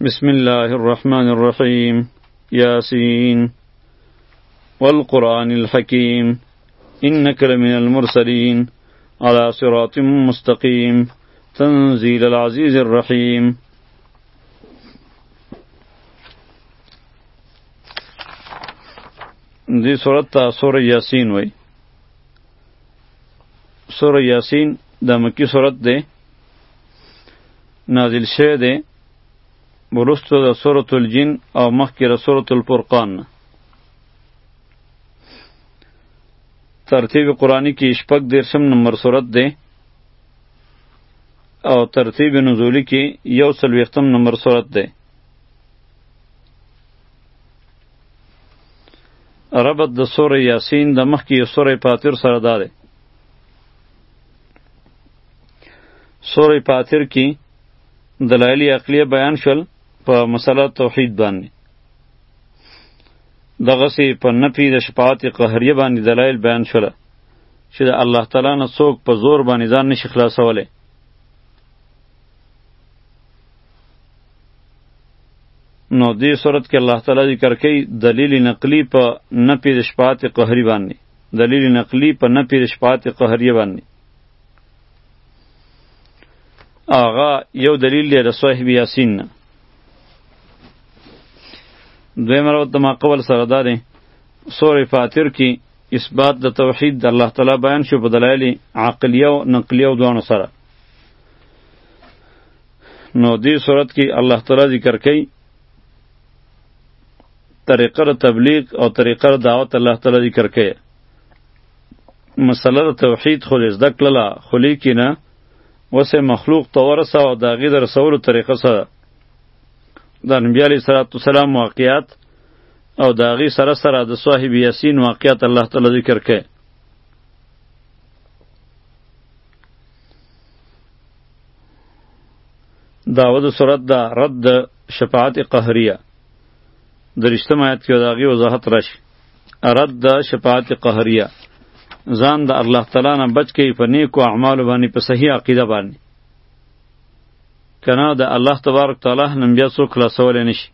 بسم الله الرحمن الرحيم ياسين والقرآن الحكيم إنك لمن المرسلين على صراط مستقيم تنزيل العزيز الرحيم دي سورة سورة ياسين وي سوره یاسین د مکی سورت ده نازل شوه ده ورستو د سورۃ الجن او مخکې د سورۃ الفرقان ترتیب قرآنی کې شپږ دیرشم نمبر سورت ده او ترتیب نزولی کې یو څلوېښتم نمبر سورت ده ربط د سوره یاسین د مخکې یو سوره فاطر سره دا دی سوره فاطر کې دلایل عقلیه بیان شول په مسله توحید باندې دغسې په نفي د شفاعت قهریه باندې دلایل بیان شول چې د الله تعالی نه څوک په زور باندې ځان نشي خلاصولی نو دې صورت کې الله تعالی ذکر کوي دلیل نقلی په نه پیر شفاعت قهری باندې دلیل نقلی په نه پیر شفاعت قهری باندې آغا یو دلیل دی د صاحب یاسین نه دویم راوت د ماقبل سره دا دی سورې فاتر کې اثبات د توحید د الله تعالی بیان شو په دلایل عقلیه او نقلیه دواړو سره نو دې صورت کې الله تعالی ذکر کوي طریقه تبلیغ او طریقه دعوت الله تعالی ذکر کوي مسله توحید خو زده کړل خو لیکنه وسه مخلوق ته ورسه او د هغې د رسولو طریقه سره د انبیا علیه صلات وسلام واقعیات او د هغې سره سره د صاحب یاسین واقعیات الله تعالی ذکر کړي داود صورت دا رد شفاعت قهریه درشتم آیت کې داغي وضاحت راشي رد شفاعت قهریه ځان د الله تعالی نه بچ کی په نیکو اعمال باندې په صحیح عقیده باندې کنا د الله تبارک تعالی نن بیا څوک خلاصول نشي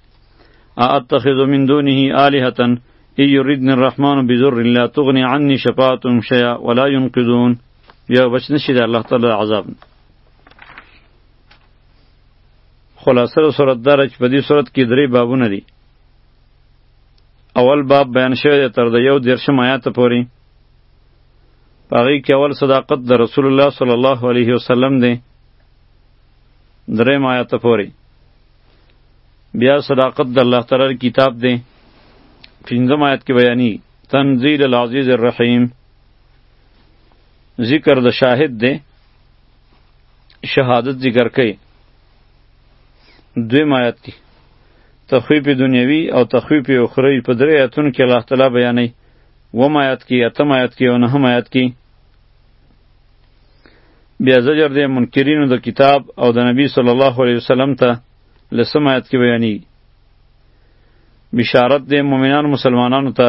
اتخذ من دونه الهه ان يردني الرحمن بضر لا تغني عني شفاعتهم شيئا ولا ينقذون بیا بچ نشي د الله تعالی عذاب خلاصه صورت دار چې په دې صورت کې درې بابونه دي اول باب بیان شوی دی تر د یو دیرشم آیات پورې په هغې کې اول صداقت د رسول الله صلی الله علیه وسلم دی دریم آیات پورې بیا صداقت د الله تعالی کتاب دی پنځم آیت کې بیاني تنزیل العزیز الرحیم ذکر د شاهد دی شهادت ذکر کوي دوی مایت کې تخویف دنیوي او تخویف اخروی په درې آیتونو کې الله تعالی بیانوي اووم آیت کې اتم آیت کې او نهم آیت کې بیا زجر دی منکرینو د کتاب او د نبی صلی الله علیه وسلم ته لسم آیت کې بیانوي بشارت دی مؤمنان مسلمانانو ته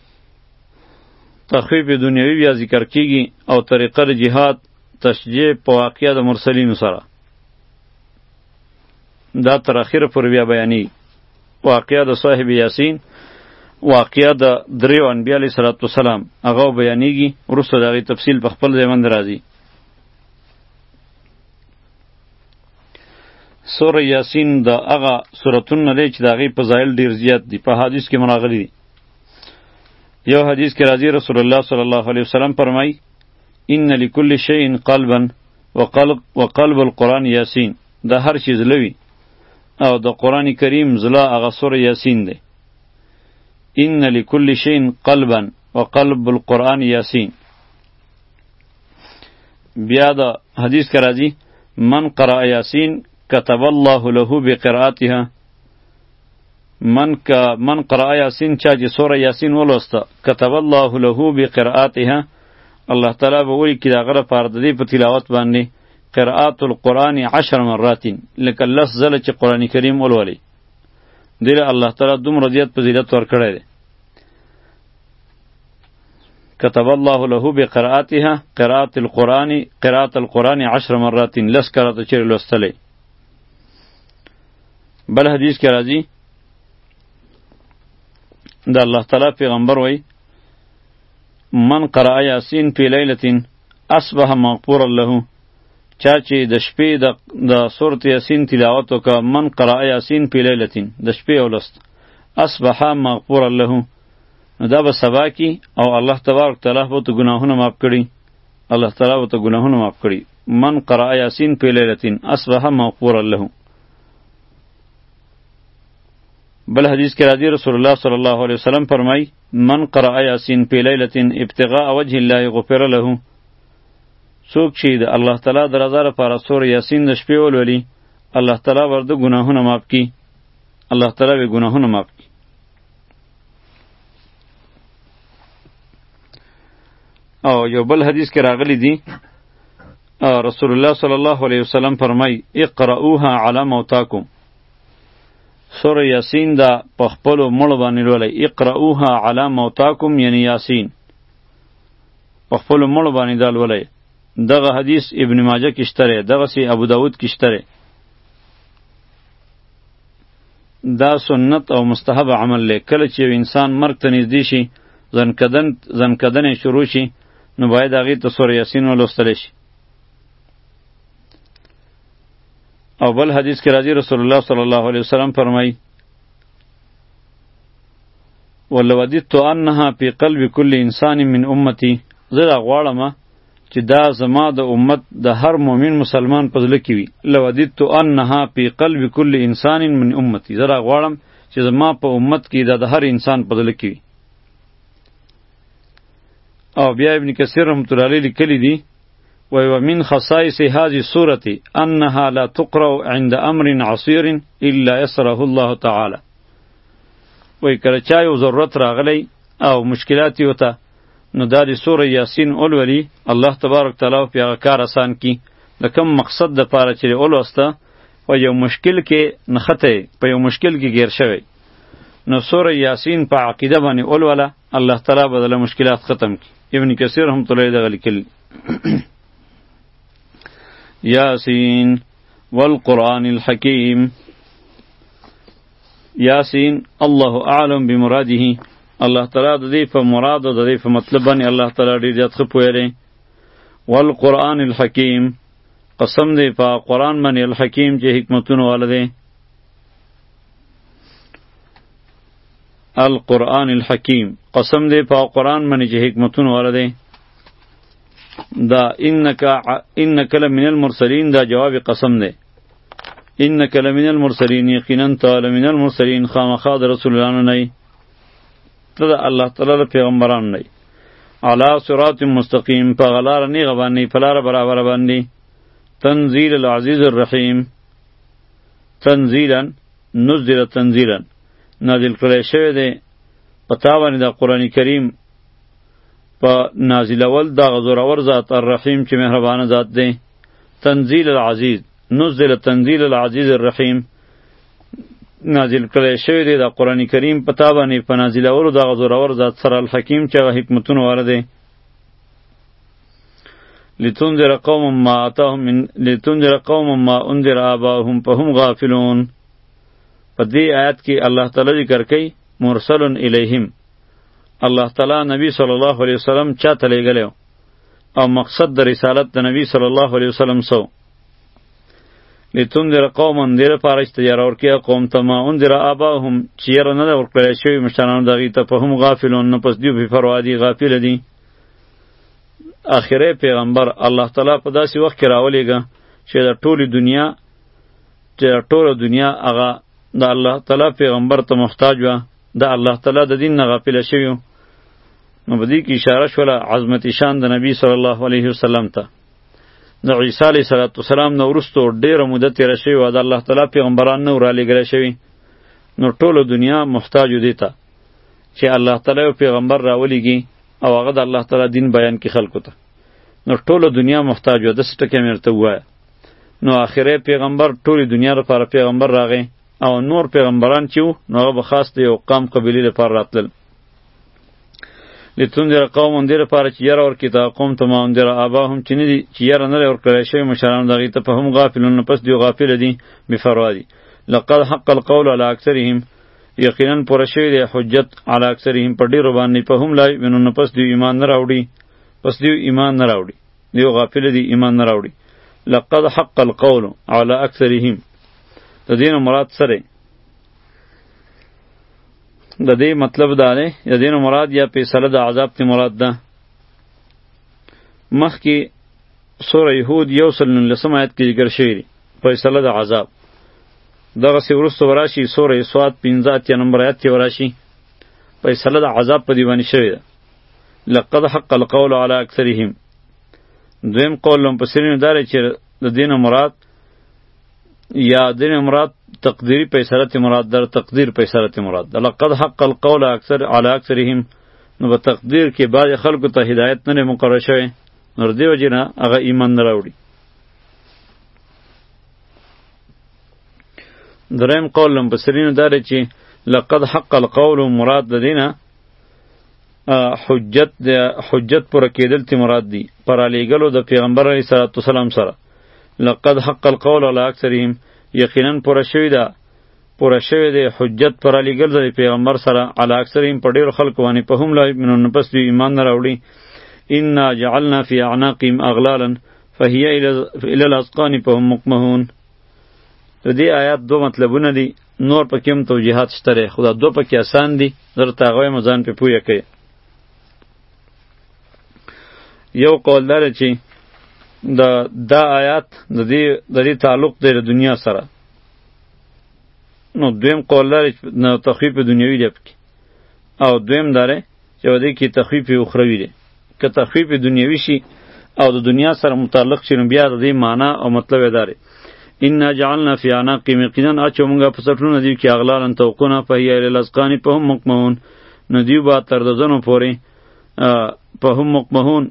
تخفیف دنیوی بیا ذکر کیږي او طریقه د جهاد تشجیع په واقعیا د مرسلینو سره دا تر اخره پر بیا بیانی واقعیا د صاحب یاسین واقعیا د دریو انبیاء علیه صلوات والسلام هغه بیانیږي وروسته د هغې تفصیل په خپل ځای باندې راځي سوره یاسین د هغه سورتون نه دی چې د هغې فضایل ډېر زیات دي په حدیث کې مراغلي دي یو حدیث کې راځي رسول الله صلی الله علیه وسلم فرمایي ان لكل شيء قلبا وقلب وقلب القرآن یاسین د هر شي زړه وي او د قرآن کریم زړه هغه سوره یاسین دی ان لكل شيء قلبا وقلب القرآن یاسین بیا د حدیث کې راځي من قرأ یاسین كتب الله له بقراءتها من ک من قرأ یاسین چا چې سوره یاسین ولوسته كتب الله له بقراءتها الله تعالی به وی کی دا غره پر د دې په تلاوت باندې قراءت القرآن عشر مرات لکه لس زله چې قرآن کریم ولولي دیر الله تعالی دوم رضیت په زیرت ور کړی دی كتب الله له بقراءتها قراءة القرآن قراءة القرآن عشر مرات لس کرات چیر لوستلی بل حدیث کې راځي د الله تعالی پیغمبر وای من قرأ یاسین فی لیلتین اصبح مغفورا له چا چې د شپې د د سورت یاسین تلاوت وکړه من قرأ یاسین فی لیلتین د شپې ولست اصبح مغفورا له نو دا به سبا کی او الله تبارک تعالی به ته ګناهونه معاف کړي الله تعالی به ته ګناهونه معاف کړي من قرأ یاسین فی لیلتین اصبح مغفورا له بل حدیث کې راځي رسول الله صلی الله علیه وسلم فرمای من قرأ یاسین په لیلۃ ابتغاء وجه الله غفر له څوک چې د الله تعالی د رضا لپاره سور یاسین د شپې ولولي الله تعالی ورته ګناهونه معاف کړي الله تعالی به ګناهونه معاف کړي او یو بل حدیث کې راغلی دی رسول الله صلی الله علیه وسلم فرمای اقرؤها علی موتاکم سوره یاسین دا په خپل مړ باندې لولای اقرؤها علی موتاکم یعنی یاسین په خپل مړ باندې دا لولای دغه حدیث ابن ماجه کې شته دغه سی ابو داود کې شته دا سنت او مستحب عمل لکه چې انسان مرګ ته نږدې شي ځنکدن ځنکدنې شروع شي نو باید هغې ته سور یاسین ولوستل شي او بل حدیث کې راځي رسول الله صلی الله علیه وسلم فرمایي ولو وددت انها فی قلب کل انسان من امتی زه دا غواړم چې دا زما د امت د هر مؤمن مسلمان په زړه کې وي لو وددت انها فی قلب کل انسان من امتی زه دا غواړم چې زما په امت کې دا د هر انسان په زړه کې وي او بیا ابن کثیر رحمت الله علیه لیکلی دی و و من خصائص هذه السوره انها لا تقرا عند امر عصير الا يسره الله تعالی وای کله چا یو ضرورت راغلی او مشکلات یو ته نو دا د سوره یاسین اولولی الله تبارک تعالی په هغه کار آسان کی د کم مقصد د پاره چې اولوسته و یو مشکل کې نخته په یو مشکل کې گیر شوی نو سوره یاسین په عقیده باندې اولوله الله تعالی به دله مشکلات ختم کی ابن کثیر هم تلای دغه لیکل یاسین والقرآن الحکیم یاسین الله اعلم بمراده الله تعالی د دې په مراد او د دې په مطلب باندې الله تعالی ډیر زیات ښه پوهه لري والقرآن الحکیم قسم دی په قرآن باندې الحکیم چې حکمتونه والده القرآن الحکیم قسم دی په قرآن باندې چې حکمتونه والا دی دا انک انک لمن المرسلین دا جواب قسم دی انک لمن المرسلین یقینا ته لمن المرسلین خامخا د رسولانو نه ته د الله تعالی د پیغمبران نه علا صراط مستقیم په غلار نه غبانی په لار برابر باندې تنزیل العزیز الرحیم تنزیلا نزل تنزیلا نازل کړی شوی دی په تا باندې د قرآن کریم په نازلول دا غزورور ذات الرحیم چې مهربانه ذات دی تنزیل العزیز نزل تنزیل العزیز الرحیم نازل کړی شوی دی د قرآن کریم په تا باندې په نازلولو دا غزورور ذات سره الحکیم چې هغه حکمتونه واره دی لتنذر قوم ما اتاهم من لتنذر قوم ما انذر آباهم فهم غافلون په دې آیات کې الله تعالی ذکر کوي مرسل الیهم الله تعالی نبی صلی الله علیه وسلم چا ته لېږلی او مقصد د رسالت د نبی صلی الله علیه وسلم سو لتنذر قوما دیر پارش ته یاره ورکیا قوم ته ما انذر آباهم چې یاره نه ده ورکړی شوی مشرانو دغی ته په هم غافلون نه پس دیو بې پروا دي غافل دي اخره پیغمبر الله تعالی په داسې وخت کې راولېږه چې د ټولې دنیا چې د ټوله دنیا هغه د الله تعالی پیغمبر ته محتاج وه د الله تعالی د دین نه غافل شوی نو په دې کې اشاره شوله عظمت شان د نبی صلی الله علیه وسلم ته د عیسی علیه صلوات والسلام نو ورستو ډیره موده تیر شوی و د الله تعالی پیغمبران نو را لګره شوی نو ټوله دنیا محتاج دی ته چې الله تعالی یو پیغمبر راولېږي او هغه د الله تعالی دین بیان کړي خلکو ته نو ټوله دنیا محتاج وه داسې ټکی مې ورته ووایه نو آخرې پیغمبر ټولې دنیا لپاره پیغمبر راغی او نور پیغمبران چې وو نو هغه به خاص د یو قام قبیلې لپاره راتلل لتنذر قوم اندیر لپاره چې یاره ورکړي دا قوم ته ما اندیر آباهم چې نه دي چې یاره نه دی ورکړی شوی مشرانو د هغوی ته په هم غافلون پس دوی غافل دي بفروا دي لقد حق القول على اکثرهم یقینا پوره شوی دی حجت علی اکثرهم پر ډیرو باندې په هم لای وینو نه پس دی ایمان نه راوړي پس دی ایمان نه راوړي دیو غافل دی ایمان نه راوړي لقد حق القول علی اکثرهم د دین مراد سره د دې مطلب دا دی د دین مراد یا فیصله د عذاب ته مراد ده مخکې سوره یهود یو سل نلسم آیت کې ذکر شوی دی فیصله د عذاب دغسې وروسته به راشي سوره سواد پنځه اتیا نمبر آیات کې به راشي فیصله د عذاب په دې باندې شوې ده لقد حق القول علی اکثرهم دویم قول لم پسرینو داره چې د دین مراد یا دین مراد تقدیری پیسرت مراد در تقدیر پیسرت مراد لقد حق القول اکثر علی اکثرهم نو په تقدیر کې بعض خلکو ته هدایت نه مقرر شوی نور دیو جنا هغه ایمان نه راوړي دریم قول لمبسرینو داره چې لقد حق القول مراد د دینه حجت د حجت پر کېدل تی مراد دی پر علیګلو د پیغمبر علی صلوات والسلام سره لقد حق القول علی اکثرهم یقینا پر شوی دا پر شوی دی حجت پر علیګل د پیغمبر سره علی اکثرهم په ډیر خلکو باندې په هم لا منن پس دی ایمان نه راوړي ان جعلنا فی اعناقهم اغلالا فهي الى الاسقان فهم مقمحون د دې آیات دوه مطلبونه دي نور پکې هم توجیهات شته لري خو دا دوه پکې اسان دي درته هغه یې مو ځان پې پوه کړئ یو قول دا دی چې د دا آیات د دې د دې تعلق دی د دنیا سره نو دویم قول دا دی چې تخفیف دنیوي دی پکې او دویم دا دی یو دې کې تخفیف اخروی دی که تخفیف دنیوي شي او د دنیا سره متعلق شي نو بیا د دې معنی او مطلب یې داره ان جعلنا فی عناقهم یقینا اچو مونږه په سټونو دی کې اغلالن توقونه په هی ال لزقان په هم مقمون نو دیو با تر د زنو پورې په هم مقمون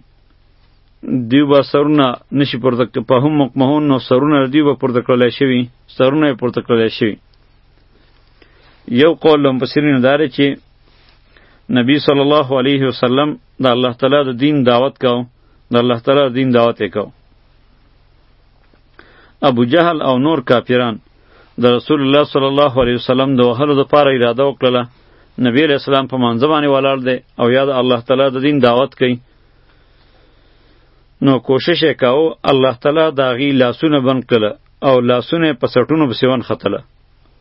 دیو با سرونه نشي پورته په هم مقمون نو سرونه دیو با پورته کړل شوی سرونه پورته کړل شوی یو قول لم پسرین داره چې نبی صلی الله علیه وسلم د الله تعالی د دین دعوت کاو د الله تعالی د دین دعوت وکاو ابو جهل او نور کافران د رسول الله صلی الله علیه وسلم د وهلو لپاره اراده وکړه نبی علیہ السلام په منځ باندې ولاړ دی او یا د الله تعالی د دین دعوت کوي نو کوشش یې کاو الله تعالی د هغې لاسونه بند کړل او لاسونه یې په سټونو پسې ونښتله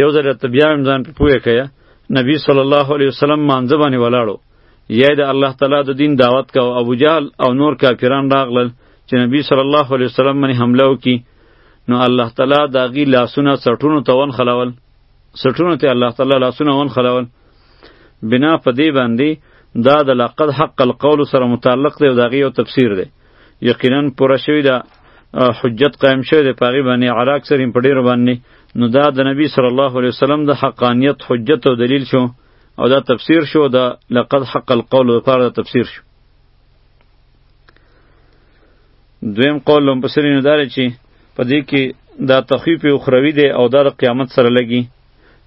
یو ځل ته بیا هم ځان په پوهه کړه نبی صلی الله علیه وسلم مانځه باندې ولاړو یا د الله تعالی د دین دعوت کو ابو جهل او نور کافران راغلل چې نبی صلی الله علیه وسلم باندې حمله وکړي نو الله تعالی دا غي لاسونه سټونو ته ون خلاول سټونو ته الله تعالی لاسونه ون خلاول بنا په دې باندې دا د لقد حق القول سره متعلق دی او دا غي یو تفسیر دی یقینا پوره شوی ده حجت قائم شوی ده پاغي باندې علا اکثرین په ډیرو باندې نو دا د نبی صلی الله علیه وسلم د حقانیت حجت او دلیل شو او دا تفسیر شو دا لقد حق القول لپاره دا تفسیر شو دویم قول لم پسری نه دار چی په دې کې دا تخفیف اخروی دی او دا د قیامت سره لګي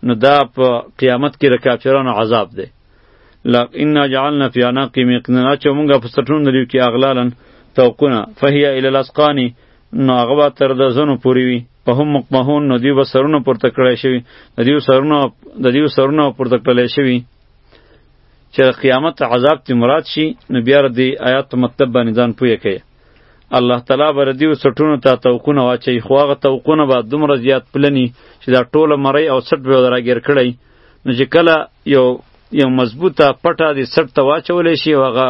نو دا په قیامت کې د کافرانو عذاب دی لق انا جعلنا فی اناقی مقننا چې مونږه په سټون لري کې اغلالن توقونه فهي الی الاسقان نو هغه به تر د زنو پوری وي په هم مقمهون نو دیو به سرونه پورته کړی شوی د دیو سرونه د دیو سرونه پورته کړی شوی چې قیامت عذاب تی مراد شي نو بیا د آیات مطلب باندې ځان پوهه کوي الله تعالی بر دیو سټونو ته توقونه واچي خو هغه توقونه به دومره زیات پلني چې دا ټوله مری او سټ به دراګیر کړی نو چې کله یو یو مضبوطه پټه د سټ ته واچولی شي او هغه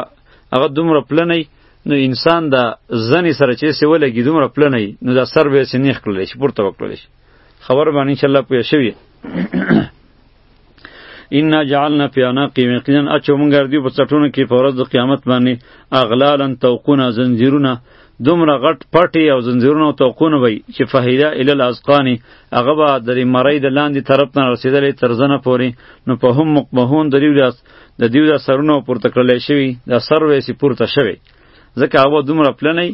هغه دومره پلنی نو انسان د زنې سره چې سې ولګي دومره پلنی نو دا سر به سې نیخ کړلی شي پورته وکړلی شي خبر باندې انشاءالله پوه شوي ان جعلنا فی اناقی یقینا اچو مونږ ګرځي په څټونو کې په ورځ د قیامت باندې اغلالا توقونه زنجیرونه دومره غټ پټې او زنځیرونه او توقونه وي چې فهیده ال الاسقان هغه به د مړی د لاندې طرف نه رسیدلې تر زنه پورې نو په هم مقمهون د دیو لاس د دیو د سرونو پورته کړل شوی د سر وېسی پورته شوی ځکه هغه دومره پلنې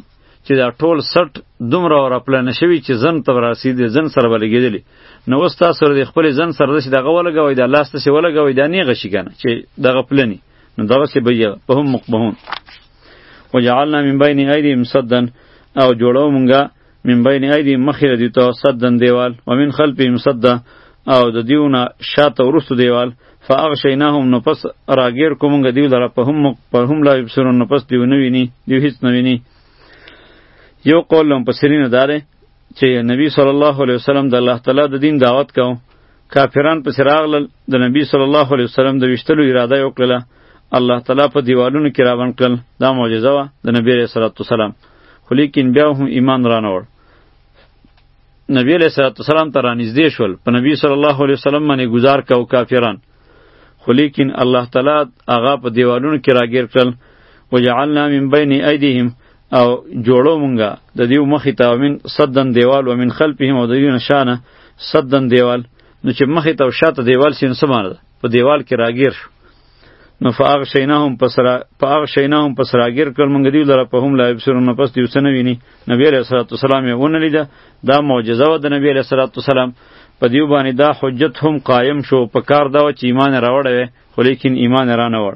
چې دا ټول سټ دومره اور پلان شوی چې زن ته رسید زن سره ولګیدلی نو اوس تاسو د خپل زن سره د دغه ولګوي د لاس ته ولګوي دا نه غشي کنه چې دغه پلنې نو دغه څه به په هم مقبهون وجعلنا من بین ایدیم صدن او جوړو مونږه من بین ایدیم مخیر دی ته صدن دیوال ومن خلفهم صد او د دیونه شاته ورستو دیوال فاغشیناهم نو پس راګیر کومږه دیو لره په هم په هم لا یبصرون نو پس دیو نه ویني دیو هیڅ نه ویني یو قول لم پسرینه داره چې نبی صلی الله علیه وسلم د الله تعالی د دین دعوت کوم کافران پسې راغلل د نبی صلی الله علیه وسلم د ویشتلو اراده یې وکړله الله تعالی په دیوالونو کې راون کړل دا معجزه وه د نبی علیه صلات وسلام خو لیکن بیا هم ایمان رانوړ نبی علیه صلات وسلام ته رانږدې شول په نبی صلی الله علیه وسلم باندې ګزار کو کافران خو لیکن الله تعالی هغه په دیوالونو کې راګیر کړل وجعلنا من بین ایدیهم او جوړو مونږه د دیو مخې ته ومن صدن دیوال ومن خلفهم او د دیو نشانه صدن دیوال نو چې مخې ته او شاته دیوال سین سمانه ده په دیوال کې راګیر شو نو فاغ شینهم پسرا فاغ شینهم پسراګیر کړ مونږ دیو لره په هم لا بسرون پس دیو سن ویني نبی علیہ الصلوۃ والسلام یې ونه لیده دا معجزه و د نبی علیہ الصلوۃ والسلام په دیو باندې دا حجت هم قائم شو په کار دا چې ایمان راوړې خو لیکن ایمان رانه وړ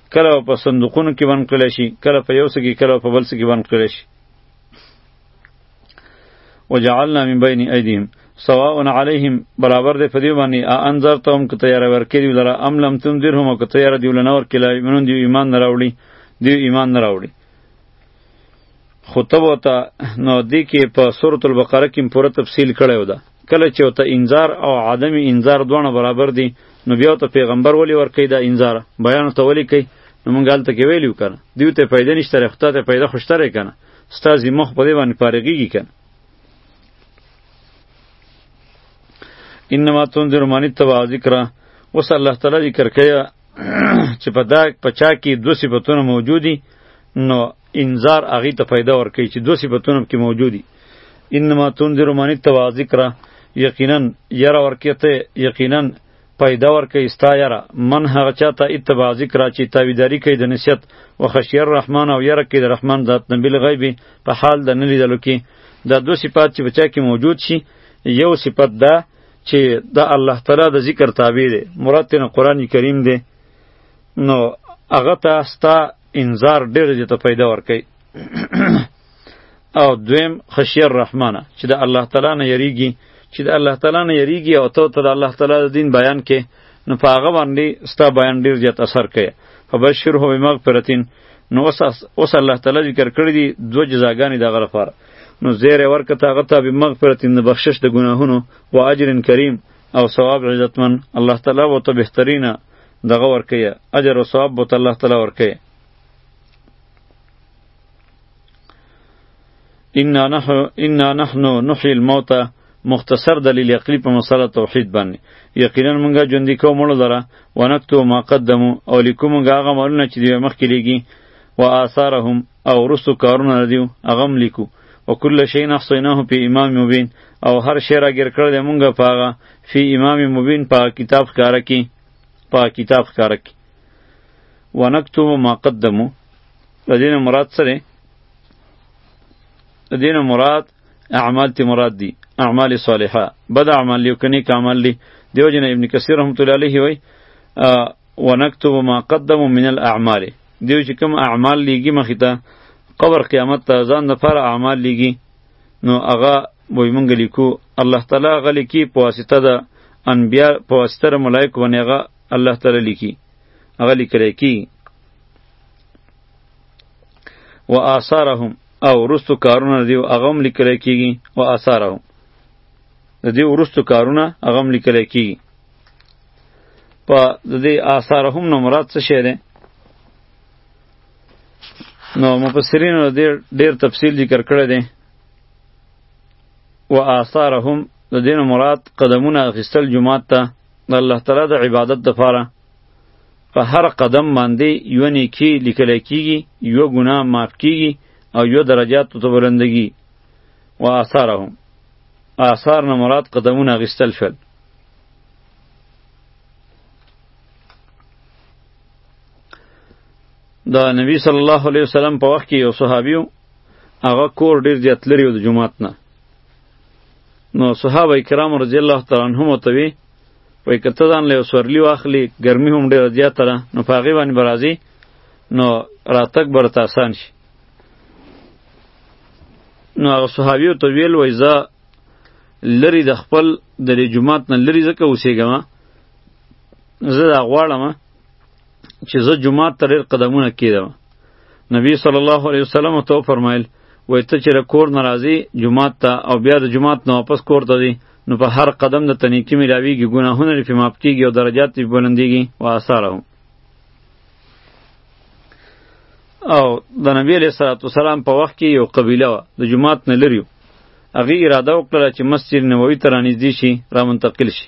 کله په صندوقونو کې بند کړل شي کله په یو څه کې کله په بل څه کې بند کړل شي وجعلنا من بین ایدیهم سواء علیهم برابر دی په دې باندې ا انذر ته هم کته یاره ورکړي ولره ام لم تنذرهم کته یاره دی ولنور کله ایمان دی ایمان نه راوړي دی ایمان نه راوړي خو ته وته نو دی کې په سورۃ البقره کې پوره تفصیل کړی و ده کله چې وته انذار او عدم انذار دوه برابر دي نو بیا ته پیغمبر ولی ورکی دا انذار بیان ته ولی کوي نو مونږ هلته کې ویلیو کنه دیو ته پیدا نشته رخته ته پیدا خوشتره کنه ستا ذمه خو په دې باندې فارغیږي کنه انما تنذر من اتبع ذکر وصلی الله تعالی ذکر کیا چې په دا په چا کې دو صفتونه موجودي نو انذار هغه ته فائدہ ورکړي چې دو صفتونه کې موجودي انما تنذر من اتبع ذکر یقینا یرا ورکیته یقینا پیدا ورکه استا یرا من هغه چاته اتباع ذکر چې تابعداري کوي د نصیحت او خشیه الرحمن او یرا کې د رحمان ذات نبی غیب په حال د نه لیدلو کې دا دو صفات چې بچا کې موجود شي یو صفت دا چې دا الله تعالی د ذکر تابع دی مراد تنه قران کریم دی نو هغه ته ستا انذار ډیر دې ته پیدا ورکي او دویم خشی الرحمنه چې د الله تعالی نه یریږي چې د الله تعالی نه یریږي او ته ته د الله تعالی د دین بیان کې نو په هغه باندې ستا بیان ډیر زیات اثر کوي فبشره بمغفرتین نو اوس اوس الله تعالی ذکر کړی دی دوه جزاګانې دغه لپاره نو زیر ورکه تا غتا به مغفرت ان بخشش د ګناهونو و اجر کریم او ثواب عزتمن الله تعالی وو ته بهترینه دغه ورکیه اجر او ثواب وو ته الله تعالی ورکیه انا نحن انا نحن نحيي الموتى مختصر دلیل عقلی په مسله توحید باندې یقینا مونږه ژوندې کوو مړو لره ونکتو ما قدمو او لیکو مونږه هغه مالونه چې دوی مخکې لیږي و آثارهم او وروستو کارونه ردیو هغه هم لیکو و کل شی نحصیناه په امام مبین او هر شی راګیر کړی دی مونږه په هغه فی امام مبین په کتاب ښکاره کې په کتاب ښکاره کې ونکتو ما قدمو د دین مراد سره د دین مراد اعمال تی مراد دی اعمال صالحه بد اعمال لیو کنی کامل لی دیو جن ابن کثیر رحمت الله علیه وی ونكتب ما قدموا من الاعمال دیو چې کوم اعمال لیږي مخې ته قبر قیامت ته ځان د پر اعمال لیږي نو هغه وای مونږ لیکو الله تعالی غلی کی په واسطه د انبیا په واسطه د ملائکه باندې هغه الله تعالی لیکي هغه لیکل کی و آثارهم او ورستو کارونه دیو هغه هم لیکل کیږي او آثاره د دې ورستو کارونه هغه هم لیکل کیږي په د دې آثاره هم نو مراد څه شی دی نو مفسرین ډیر ډیر تفصیل ذکر کړی دی و آثارهم د دین مراد قدمونه اخیستل جمعات ته د الله تعالی د عبادت لپاره په هر قدم باندې یو نیکی لیکل کیږي یو ګناه معاف کیږي او یو درجات ته بلندګي و آثارهم آثار نه مراد قدمونه غستل شول د نبی صلی الله علیه وسلم په وخت کې یو صحابیو هغه کور ډیر زیات لري د جمعات نه نو صحابه کرام رضی الله تعالی عنهم ته وای که ته ځان له یو سورلي واخلي ګرمي هم ډېره زیاته ده نو په هغې باندې به راځې نو راتګ به راته اسان شي نو هغه صحابیو ته ویل وای زه لرې د خپل د دې جومات نه لرې ځکه اوسېږم زه دا غواړم چې زه جومات ته ډېر قدمونه کېدم نبی صلی الله علیه وسلم ته وفرمایل وای ته چې کور نه راځې جومات ته او بیا د جومات نه واپس کور ته ځې نو په هر قدم د تنیکی ملاویږي ګناهونه لري په ماپ کیږي او درجات یې بلندیږي و آثاره او د نبی علیہ الصلوۃ والسلام په وخت کې یو قبیله و د جماعت نه لري هغه اراده وکړه چې مسجد نبوي ته رانږدې شي را منتقل شي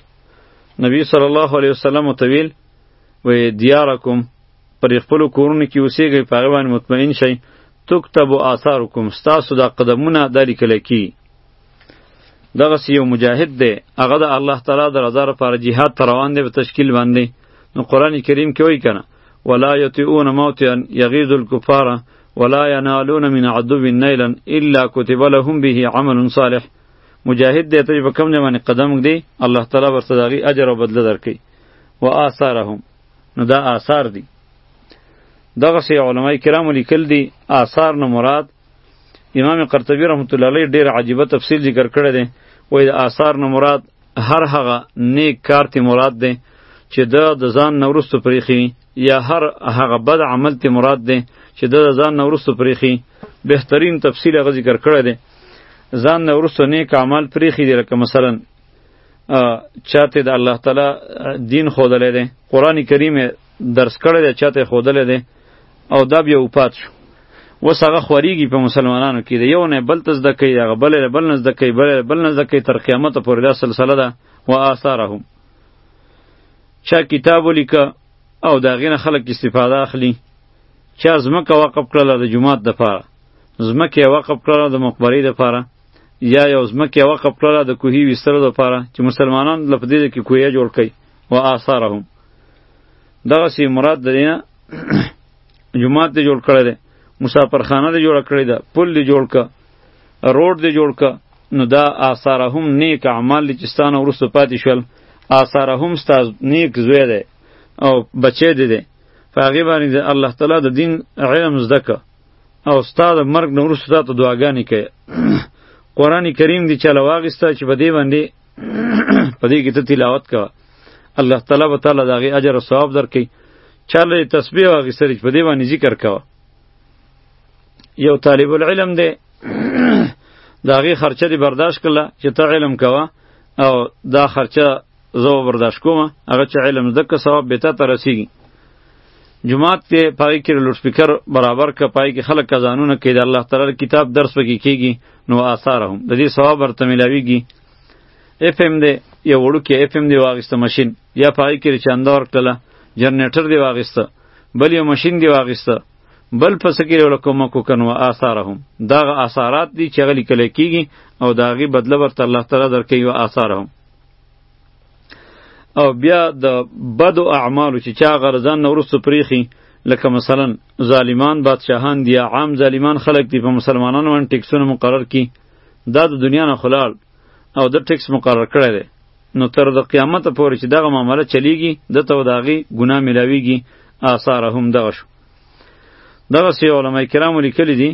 نبی صلی الله علیه وسلم ته ویل و دیارکم پر خپل کورونه کې اوسېږئ په هغه باندې مطمئن شئ تکتب آثارکم ستاسو دا قدمونه دا لیکل کیږي دغه سی یو مجاهد دی هغه د الله تعالی د رضا لپاره jihad ته روان دی په تشکیل باندې نو قران کریم کې وایي کنه ولا یطیعون موتیا یغیظ الکفار ولا ینالون من عدو نیلا الا کتب لهم به عمل صالح مجاهد دی ته په کوم ځای باندې قدم ږدي الله تعالی ورته دغه اجر او بدله درکړي و آثارهم نو دا آثار دي دغه سي علماي کرام لیکل دي آثار نو مراد امام قرطبی رحمت الله علیه ډیر عجیبه تفصیل ذکر کړی دی وای د آثار نه مراد هر هغه نیک کار تی مراد دی چې د د ځان نورستو پریخي یا هر هغه بد عمل تی مراد دی چې د ځان نورستو پریخي بهترین تفصیل هغه ذکر کړی دی ځان نورستو نیک عمل پریخي دی لکه مثلا چاته د الله تعالی دین خودلې دی قران کریم درس کړی دی چاته خودلې دی او دا بیا وفات شو اوس هغه خوریږي په مسلمانانو کې دی یو نه بل ته زده کوي هغه بل نه بل نه زده کوي بل بل نه زده کوي تر قیامت پورې دا سلسله ده و آثارهم چا کتاب ولیکه او دا غینه خلک استفاده اخلي چا زمکه وقف کړله د جماعت د پاره زمکه وقف کړله د مقبرې د پاره یا یو زمکه وقف کړله د کوهی وسترو د پاره چې مسلمانان لپاره دې کې کوهی جوړ کړي و آثارهم دغه سی مراد درینه جماعت دی جوړ کړی دی مسافرخانه دی جوړ کړی ده پل دی جوړ ک روډ دی جوړ ک نو دا آثارهم نیک اعمال چې ستانه ورسو پاتې شول آثارهم ستا نیک زوی دی او بچی دی دی فهغې باندې د الله تعالی د دین علم زده که او ستا د مرګ نه وروسته تا ته دعاګانې کوي قرآن کریم دی چاله واغېسته چې په دې باندې پدې کې ته تلاوت کا الله تعالی به تعالی دغه اجر او ثواب درکې چاله تسبیح او غسرې په دې باندې ذکر کا یو طالب العلم دی داغه خرچه دی برداشت کړه چې ته علم کوه او دا خرچه زو برداشت کوم هغه چې علم زده که ثواب به ته رسیږي جماعت ته پای کې لوډ سپیکر برابر ک پای کې خلک کزانونه کې د الله تعالی کتاب درس وکي کیږي نو آثارهم د دې ثواب ورته ملاویږي اف ام دی یو وړو کې اف ام دی واغسته ماشين یا پای کې چاندا ورکړه جنریټر دی واغسته بل یو ماشين دی واغسته بل پس کې یو کوم کو کنو آثارهم دا آثارات دي چې غلي کله کیږي او داغي بدله ورته الله تعالی درکې یو آثارهم او بیا د بدو اعمالو چې چا غرزان نه ورستو پریخي لکه مثلا ظالمان بادشاهان دي عام ظالمان خلک دي په مسلمانانو باندې ټیکسونه مقرر کی دا د دنیا نه خلال او د ټیکس مقرر کړی دی نو تر د قیامت پورې چې دغه معامله چلیږي د تو داغي ګناه ملاویږي آثار هم دغه شو دغه سی علما کرام لیکلی دي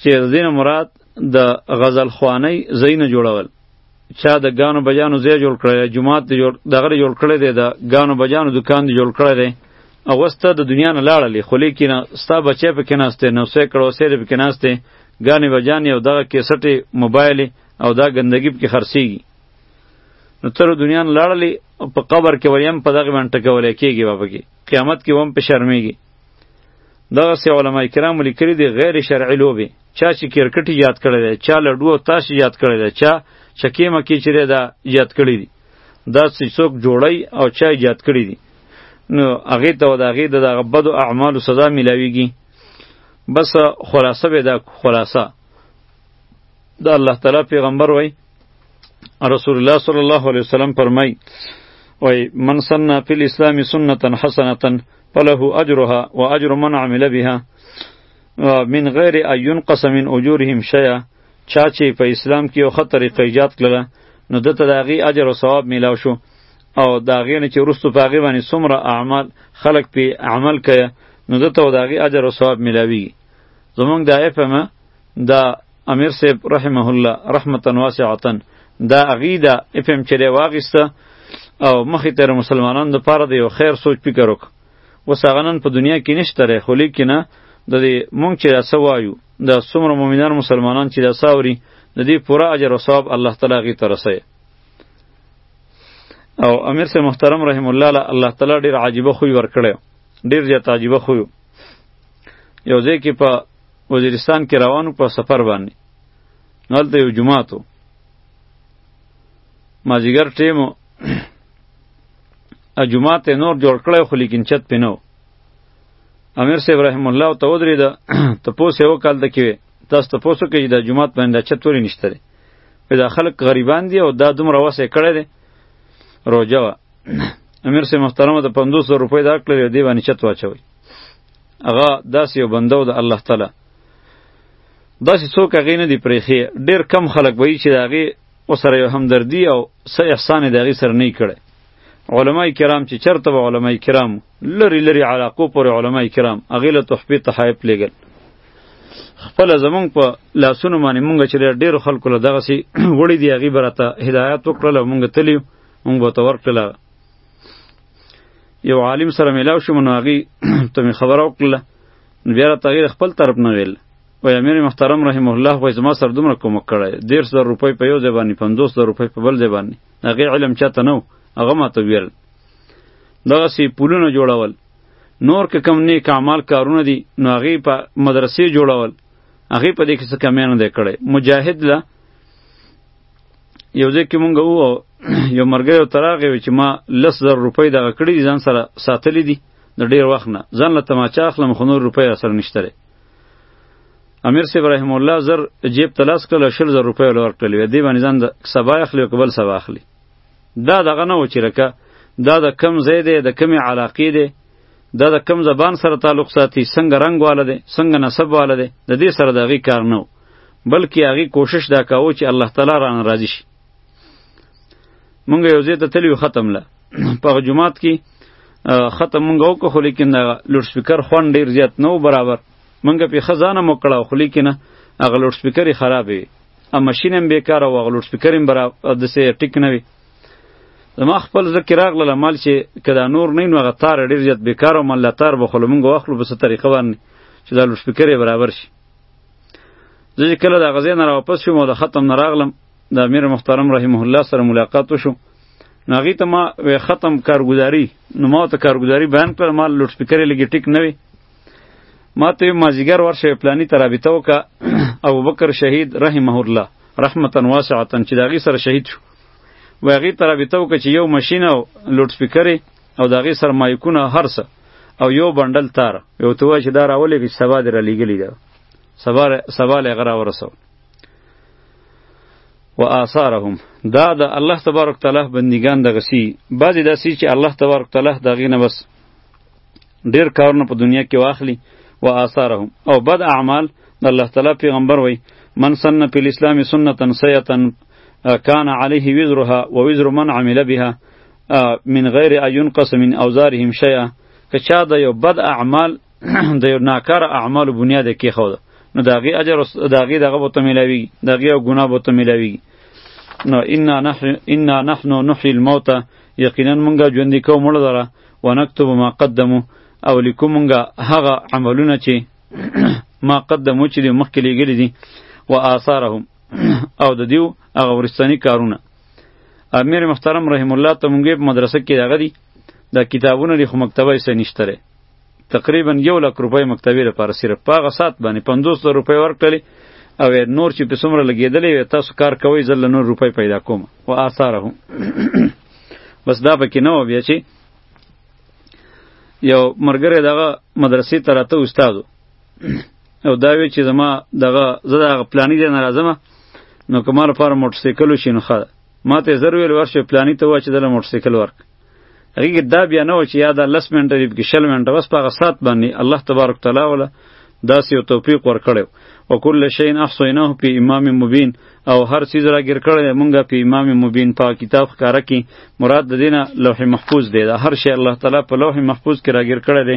چې زین مراد د غزل خوانی زین جوړول چا د ګانو بجانو ځای جوړ کړی دی جومات دی جوړ دغه دی جوړ کړی دی د ګانو بجانو دکان دی جوړ کړی دی او اوس ته د دنیا نه لاړلې خو لیکن ستا بچی پکې ناست دی نو سوی کړه اوسې دی پکې ناست دی ګانې بجانې او دغه کیسټې موبایل او دا ګندګي پکې خرڅېږي نو تر دنیا نه لاړلې په قبر کې وریم په دغه باندې ټکولی کېږي به پکې قیامت کې به هم په شرمېږي دغه سه علما کرام لیکلي دي غیر شرعي لوبي چا چې کرکټ یاد کړی دی چا لډو او تاش یاد کړی دی چا چکی مکی چیرې دا یاد کړی دي دا چې څوک جوړی او چا یاد کړی دي نو هغه ته دا هغه د دغه بدو اعمالو سزا ملاویږي بس خلاصه به دا خلاصه د الله تعالی پیغمبر وای رسول الله صلی الله علیه وسلم فرمای وای من سنه فی الاسلام سنتا حسنه فله اجرها واجر من عمل بها من غیر ان ينقص من اجورهم شيئا چا چې په اسلام کې یو ښه طریقه ایجاد کړله نو ده ته د هغې اجر او ثواب میلاو شو او د هغې نه چې وروستو په هغې باندې څومره اعمال خلک پې عمل کوي نو ده ته د هغې اجر او ثواب میلاویږي زمونږ د ایف ایم دا امیر صاحب رحمه الله رحمتا واسعتا دا اغي دا اف ام چره واغسته او مخې تر مسلمانانو د پاره د یو خیر سوچ فکر وک وسغنن په دنیا کې نشته ری خو لیکنه د دې مونږ چې راسه وایو د څومره مؤمنان مسلمانان چې راسه اوري د دې پوره اجر او ثواب الله تعالی غي ترسه او امیر سے محترم رحم الله له الله تعالی ډیر عجیب خو ور کړو ډیر زیات عجیب خو یو ځکه په وزیرستان کې روانو په سفر باندې نو هلته یو جماعت و مازیګر ټیم و جماعت یې نور جوړ کړی خو لیکن چت پې نه و امیر صاحب رحم الله ته ودرېده تپوس یې وکړ هلته کې وې تاسو تپوس وکړئ چې دا جومات باندې دا چت ولې نشته دی دا خلک غریبان دي او دا دومره وس یې کړی دی روژه وه امیر سي محترم د 500 روپۍ دا کړل دی باندې چت واچوي هغه داسې یو بنده و د الله تعالی داسې څوک هغې نه دی پرېښې ډېر کم خلک به چې د هغې ورسره یو همدردي او څه احسان یې د هغې سره نه کړی علما کرام چې چرته به علما کرام لری لری علاقو پر علما کرام هغې له تحفې تحایف لېږل خپل زمونږ په لاسونو باندې مونږ چې ډېرو خلکو له دغسې وړي دي هغې به راته هدایت وکړل او مونږ تللي مونږ به ته ورکړله یو عالم سره میلاو شوم نو هغې ته مې خبره وکړله نو بیا راته هغې خپل طرف نه ویل وای امیر محترم رحم الله وای زما سر دومره کومک کړی دېرش زر روپۍ په یو ځای باندې پنځوس زر روپۍ په بل ځای باندې هغې علم چاته نه و هغه ماته ویل دغسې پولونه جوړول نور که کم نیک اعمال کارونه دي نو هغې په مدرسې جوړول هغې په دې کې څه کمی نه دی کړی مجاهد له یو ځای کې مونږ وو یو مرګی او تراغه وی چې ما لس زر روپۍ دغه کړی دي ځان سره ساتلی دي د ډیر وخت نه ځان له تماچا اخلم خو نور روپۍ سره نشته امیر سی ابراهیم الله زر جیب تلاس کړل شل زر روپۍ ول ورکړل وی دی باندې ځان د سبا اخلي او قبل سبا اخلي دا دغه نه و چې رکه دا د کم ځای دی د کمی علاقې دی دا د کم زبان سره تعلق ساتي څنګه رنگ واله دی څنګه نسب واله دی د دې سره دغه کار نه و بلکې هغې کوشش دا کاوه چې الله تعالی رانه راضي شي مونږ یو ځای ته تللي ختم له په هغه جومات کې ختم مونږ وکړو خو لیکن د لوډ سپیکر خوند ډېر زیات نه و برابر مونږ پې ښه ځانه مو کړه خو لیکن هغه لوډ سپیکر یې خراب وي او ماشین هم بېکاره و هغه لوډ سپیکر هم داسې ټیک نه وي زما خپل زړه کې راغله مال چې که دا نور نه نو هغه تار ډېر زیات بېکاره و مال له تار به خو له مونږ واخلو په څه طریقه باندې چې دا لوډ سپیکر یې برابر شي زه چې کله د غزې نه راواپس شوم او د ختم نه راغلم د امیر محترم رحمه الله سره ملاقات وشو نو هغې ته ما وې ختم کارګزاري نو ما ورته کارګزاري بیان کړل ما لوډ سپیکر یې لږې ټیک نه وي ما ته مازیګر ورشه پلانی ته رابطه وکړه ابوبکر شهید رحمه الله رحمتا واسعه چې د هغې سره شهید شو و هغې ته رابطه وکړه چې یو ماشین او لوډ سپیکر او د هغې سره مایکونه هر څه او یو بنډل تار یو ته وایي چې دا راولېږي چې سبا دې رالیږلي ده سبا سبا له هغه راورسوه و آثارهم دا د الله تبارک تعالی بندگان دغه سی بعضی داسې چې الله تبارک تعالی دغه نه بس ډیر کارونه په دنیا کې واخلي و آثارهم او بد اعمال د الله تعالی پیغمبر وای من سن فی الاسلام سنتا سیئه کان علیه وزرها و وزر من عمل بها من غیر ایون قسم من اوزارهم شیئا که چا د یو بد اعمال د یو ناکاره اعمال بنیاد کې خو نو داغي اجر داغي دغه بوته ملاوي داغي او ګناه بوته ملاوي نو ان نحن ان نحن نحيي الموت یقینا مونږه ژوند کو مړ دره ونكتب ما قدمو او لیکو مونږه هغه عملونه چې ما قدمو چې مخکې لګل دي و آثارهم او د دیو هغه ورستنی کارونه امیر محترم رحم الله ته مونږ په مدرسه کې راغ دي دا کتابونه لري خو مکتبه یې نشته لري تقریبا یو لک روپۍ مکتبې لپاره صرف په هغه سات باندې پنځوس زره روپۍ ورکړلې او نور چې په څومره لګېدلې وي تاسو کار کوئ زه له نور روپۍ پیدا کوم و آثاره بس دا پکې نه وه بیا چې یو ملګری دغه مدرسې ته راته استادو او دا وی چې زما دغه زه دغه پلانی دی نه راځم نو کومه لپاره موټرسایکل شي نو خاله ما ته زر ویل ورشه پلانی ته واچې دله موټرسایکل ورک هغه دا بیا نه و چې یاده لس منټه دی بګی شل منټه بس په سات باندې الله تبارک تعالی ولا داس یو توفیق ورکړو او کل شین احصیناه په امام مبین او هر چیز را ګر کړل مونږه په امام مبین په کتاب ښکارا کی مراد د دینه لوح محفوظ دی دا هر شی الله تعالی په لوح محفوظ کې را ګر کړل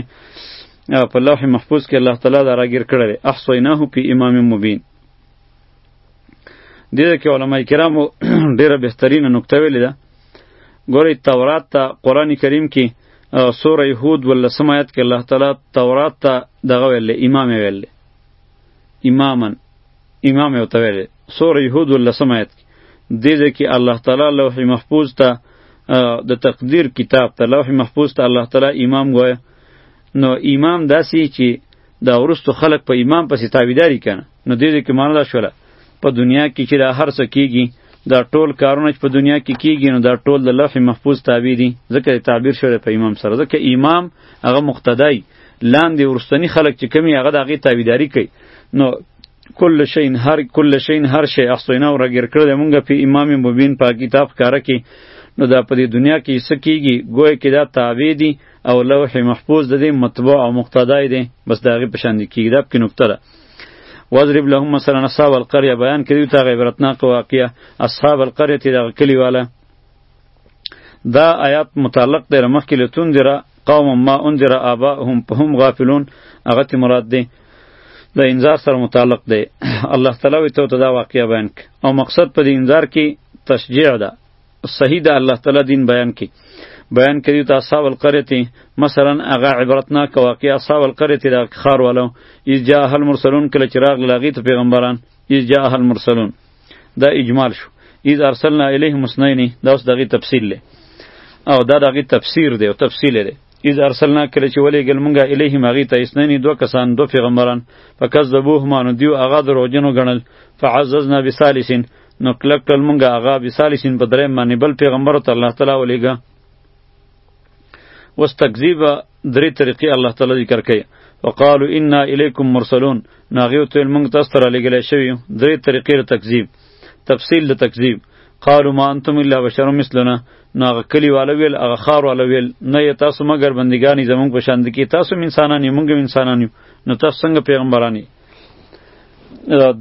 په لوح محفوظ کې الله تعالی دا راګیر کړی دی احصیناه فی امام مبین دې کې علما کرام ډیره بهترینه نکته ویلې ده ګوري تورات ته قران کریم کې سوره یهود ولسم آیات کې الله تعالی تورات ته دغه ویل امام ویل امامن امام یو ته ویل سوره یهود ولسم آیات کې دې کې الله تعالی لوح محفوظ ته د تقدیر کتاب ته لوح محفوظ ته الله تعالی امام وایي نو امام داسې چې دا ورستو خلق په امام پسې تابعداري کنه نو دې دې کې معنی دا شوله په دنیا کې چې دا هر څه کیږي دا ټول کارونه چې په دنیا کې کیږي نو دا ټول د لوح محفوظ تابع دي ځکه تعبیر شوی په امام سره ځکه امام هغه مقتدی لاندې ورستنی خلق چې کمی هغه د هغې تابعداري کوي نو کل شین هر کل شین هر شی احصینا او راګر کړل مونږ په امام مبین په کتاب کاره کې نو دا په دې دنیا کې څه کیږي ګویا کې دا تابع دي او لوح محفوظ د دې مطبوع او مقتدای دی بس دا غي پشان دي کیږي دا په نقطه ده وضرب لهم مثلا اصحاب القريه بیان کړي ته عبرتناک واقعیا اصحاب القريه ته دغه کلی والا دا آیات متعلق دی مخکې لتون دیره قوم ما انذر آباهم فهم غافلون هغه ته مراد دی د انذار سره متعلق دی الله تعالی وی ته دا واقعیا بیان او مقصد په دې انذار کې تشجیع ده صحیح ده الله تعالی دین بیان کی بیان کړي ته اصحاب القريه مثلا هغه عبرتناک واقع اصحاب القريه د خار والو اذ جاء المرسلون کله چې راغله هغې ته پیغمبران اذ جاء المرسلون دا اجمال شو اذ ارسلنا الیهم اثنین دا اوس دغه تفصیل له او دا دغه تفسیر دی او تفصیل دی اذ ارسلنا کله چې ولې ګل مونږه الیه مغی ته اسنین دو کسان دو پیغمبران فکذبوه مانو دیو هغه دروجنو غنل فعززنا بثالثین نو کلک کل مونږه هغه به صالحین په درې باندې بل پیغمبر ته الله تعالی ولېګا وس تکذیب درې طریقې الله تعالی ذکر کړي وقالو انا الیکم مرسلون ناغیو تل مونږ تاسو ته لګلې شوی درې طریقې تکذیب تفصیل د تکذیب قالو ما انتم الا بشر مثلنا نو هغه کلی والا ویل هغه خار والا ویل نه یې تاسو مګر بندګانی زمونږ په شاند کې تاسو انسانانی مونږ انسانانی نو تاسو څنګه پیغمبرانی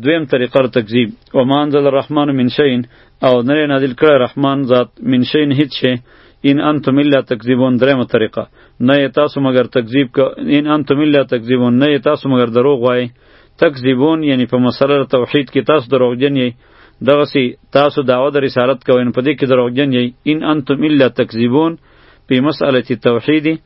دویم طریقه تکذیب و ما انزل الرحمن من شین او نه نازل کړه رحمان ذات من شین هیڅ شی ان انتم الا تکذبون درېمه طریقه نه تاسو مگر تکذیب ک ان انتم الا تکذبون نه تاسو مگر دروغ وای تکذبون یعنی په مسله توحید کې تاسو دروغجن یی دغه سی تاسو دعوه د رسالت کوین په دې کې دروغجن یی ان انتم الا تکذبون په مسأله توحید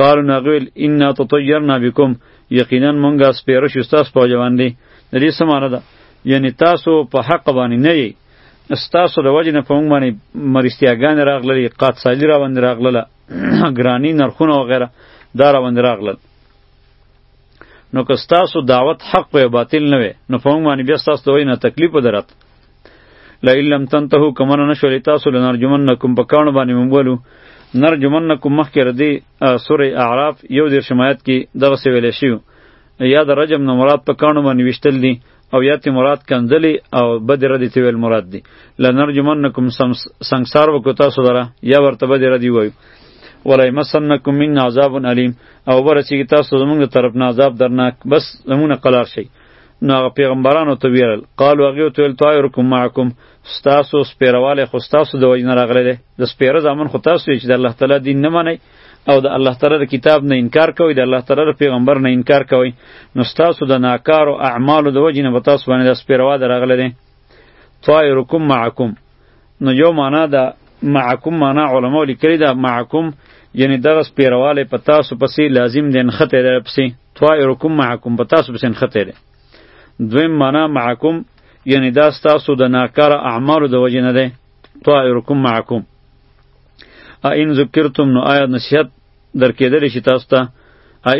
قالو نغویل انا تطیرنا بكم یقینا مونږه سپیره شو ستاسو په وجه باندې د دې څه معنی ده یعنی تاسو په حق باندې نه یی ستاسو د وجه نه په مونږ باندې مرستیاګان راغللی قات سالی را باندې راغله ګرانی نرخونه و غیره دا را باندې راغلل نو که ستاسو دعوت حق وي باطل نه وي نو په مونږ باندې بیا ستاسو د وجه نه تکلیف درات لئن لم تنتهو کمن نشو لتاسو لنرجمنکم په کانو باندې مونږ ولو نرجمنکم مخکې ردی سورې اعراف یو دیر شمایت کې دغه څه ویل شي یا د رجم نه مراد په کانو باندې وشتل دي او یا تی مراد کنځلې او بد ردی ته ویل مراد دي لنرجمنکم سنگسار وکړو تاسو دره یا ورته بد ردی وایو ولا یمسنکم من عذاب الیم او ورسیږي تاسو زمونږ طرف نه عذاب درناک بس زمونږ قلار شي نو هغه پیغمبرانو ته ویل قالو هغه ته ویل طائرکم معکم ستاسو سپیرواله خو ستاسو د وجنه راغله ده د سپیره ځامن خو تاسو چې د الله تعالی دین نه منئ او د الله تعالی د کتاب نه انکار کوي د الله تعالی د پیغمبر نه انکار کوي نو ستاسو د ناکارو اعمالو د وجنه به تاسو باندې د سپیرواله راغله ده طائرکم معکم نو یو معنا ده معکم معنا علما لیکلی ده معکم یعنی دغه سپیرواله په تاسو پسې لازم دی نخته دی پسې طائرکم معکم په تاسو پسې نخته دی دویم معنا معکم یعنی دا ستاسو د ناکاره اعمالو د وجې نه دی طائرکم معکم این ذکرتم نو آیا نصیحت در کېدلی شي تاسو ته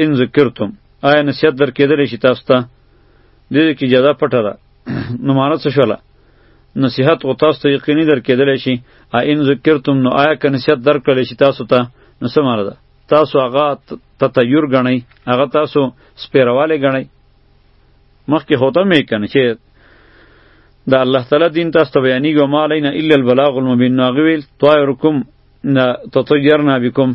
این ذکرتم آیا نصیحت در کېدلی شي تاسو ته دې کې جزا پټه ده نو معنی څه شوله نصیحت او تاسو ته یقیني در کېدلی شي ا ان ذکرتم نو آیا که نصیحت در کړل شي تاسو ته نو څه معنی ده تاسو هغه تطیر غنئ هغه تاسو سپیرواله غنئ مخکې هوته مې کنه چې دا الله تعالی دین تاسو ته بیانېږي ما علینا الا البلاغ المبین نو هغه ویل طایرکم تطیرنا بکم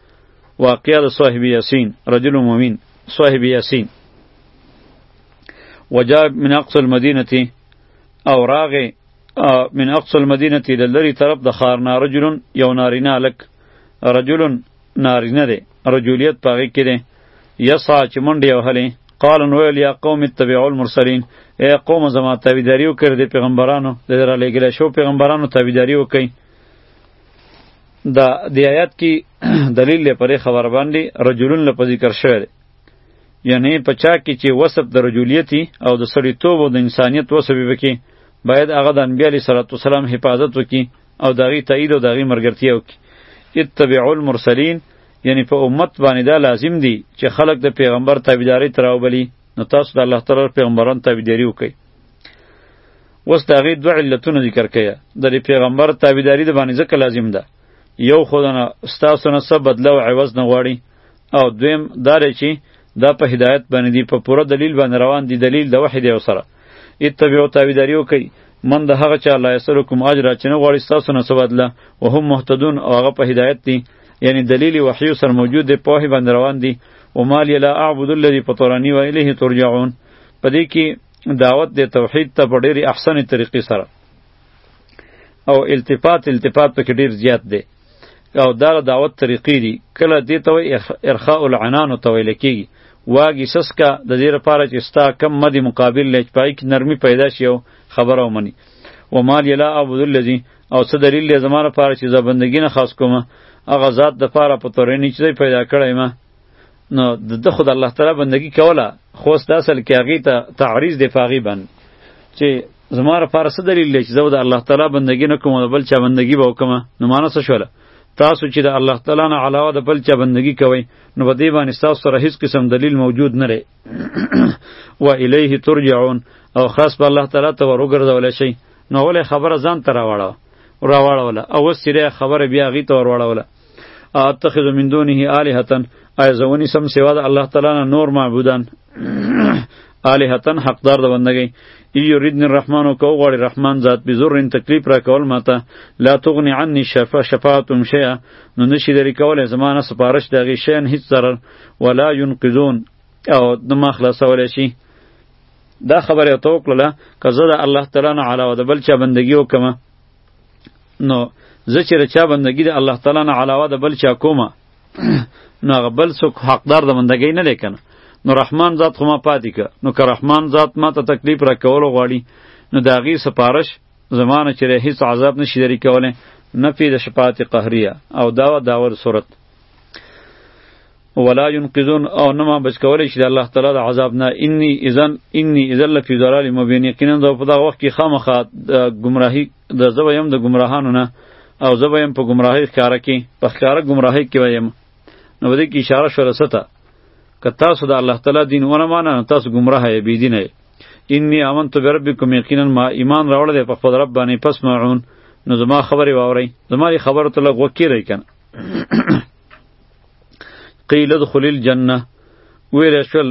واقعه د صاحب یاسین رجل مؤمن صاحب یاسین وجاء من اقصى المدینه او راغه من اقصى المدینه د لری طرف د خار نارجل یو نارینه لک رجل نارینه دی رجولیت پاغه کړي یسا چې منډي او هلي قال نو ویل یا قوم اتبعوا المرسلین اے قوم زما تابعداري وکړئ د پیغمبرانو د را لېږل شو پیغمبرانو تابعداري وکړئ دا دی آیات کې دلیل لري پرې خبر باندې رجلون لپاره ذکر شوی دی یعنی په چا کې چې وصف د رجولیتی او د سړی توب او د انسانیت وصف وکي باید هغه د انبیاء علی صلوات والسلام حفاظت وکي او دغه تایید او دغه مرګرتیا وکي اتبعوا المرسلین یعنی په امت باندې دا لازم دی چې خلک د پیغمبر تابعداري تراوبلی نو تاسو د الله تعالی پیغمبران تابعداري وکړئ اوس د هغې دوه علتونه ذکر کړئ د دې پیغمبر تابعداري د باندې ځکه لازم ده یو خو نه ستاسو نه څه بدله او عوض نه غواړي او دویم دا دی چې دا په هدایت باندې دی په پوره دلیل باندې روان دی دلیل د وحی دی سره اتبعو تابعداري وکړئ من د هغه چا لا یسلکم اجر چې نه غواړي ستاسو نه څه بدله وهم مهتدون او هغه په هدایت دی یعنی دلیل وحی سره موجود دی په باندې روان دی او مال لا اعبد الذي فطرني و الیه ترجعون پدې کې دعوت د توحید ته په ډېرې احسنې طریقې سره او التفات التفات پکې ډېر زیات دی او دا دعوت طریقې دي کله دې ته وایي ارخاء العنانو ته ویل کېږي واګي سسکا د دې لپاره چې ستا کم مدي مقابل لچ پای کې نرمي پیدا شي او خبره ومني و مال یلا عبد الذی او څه دلیل لري زماره لپاره چې زه بندګی نه خاص کوم هغه ذات د لپاره په تورې نه چې پیدا کړی ما نو د خود الله تعالی بندگی کوله خو اوس د اصل کې هغې ته تعریض دی په هغې باندې چې زما لپاره څه دلیل دی چې زه د الله تعالی بندګي نه کوم او بل چا بندګي به وکړم نو معنا څه شوله تاسو چې د الله تعالی نه علاوه د بل چا بندگی کوئ نو په دې باندې ستاسو سره هیڅ قسم دلیل موجود نه دی و الیه ترجعون او خاص په الله تعالی ته وروګرځول شي نو ولې خبره ځان ته راوړه راوړوله او اوس چې خبره بیا هغې ته وروړوله اتخذ من دونه الهتن آیا زونی سم سوا د الله تعالی نه نور معبودان الهتن حقدار د بندګی ای یریدن الرحمن کو غړی رحمان ذات به زور ان تکلیف را کول ماته لا تغنی عنی شفا شفاعتم شیا نو نشی دری کول زمانه سپارش دغی شین هیڅ ضرر ولا ينقذون او د ما خلاصول شي دا خبره تو کړله که زه د الله تعالی نه علاوه د بل چا بندگی وکم نو زه چې رچا بندگی د الله تعالی نه علاوه د بل چا کوم نو هغه بل څوک حقدار د بندګۍ نه دی کنه نو رحمان ذات خو ما پاتې که نو که رحمان ذات ما ته تکلیف را کولو غواړي نو د هغې سپارش زمانه چې هیڅ عذاب نشي لري کولی نفي د شفاعت قهریه او دا داور صورت ولا ينقذون او نه ما بچ کولای شي د الله تعالی د عذاب نه انی اذن انی اذن لفی ضلال مبین یقینا دا په دغه وخت کې خامخا گمراهی د زبه يم د گمراهانو نه او زبه يم په گمراهی ښکارا کې په ښکارا گمراهی کې ویم نو بده کې اشاره شو رسته که تاسو د الله تعالی دین ونه مانه تاسو گمراه یې بی دین یې انی امنت بربکم یقینا ما ایمان راوړل په خپل رب باندې پس معون نو زما خبره واوري زما خبره ته لږ وکیری کنه قیل ادخل الجنه ویل شول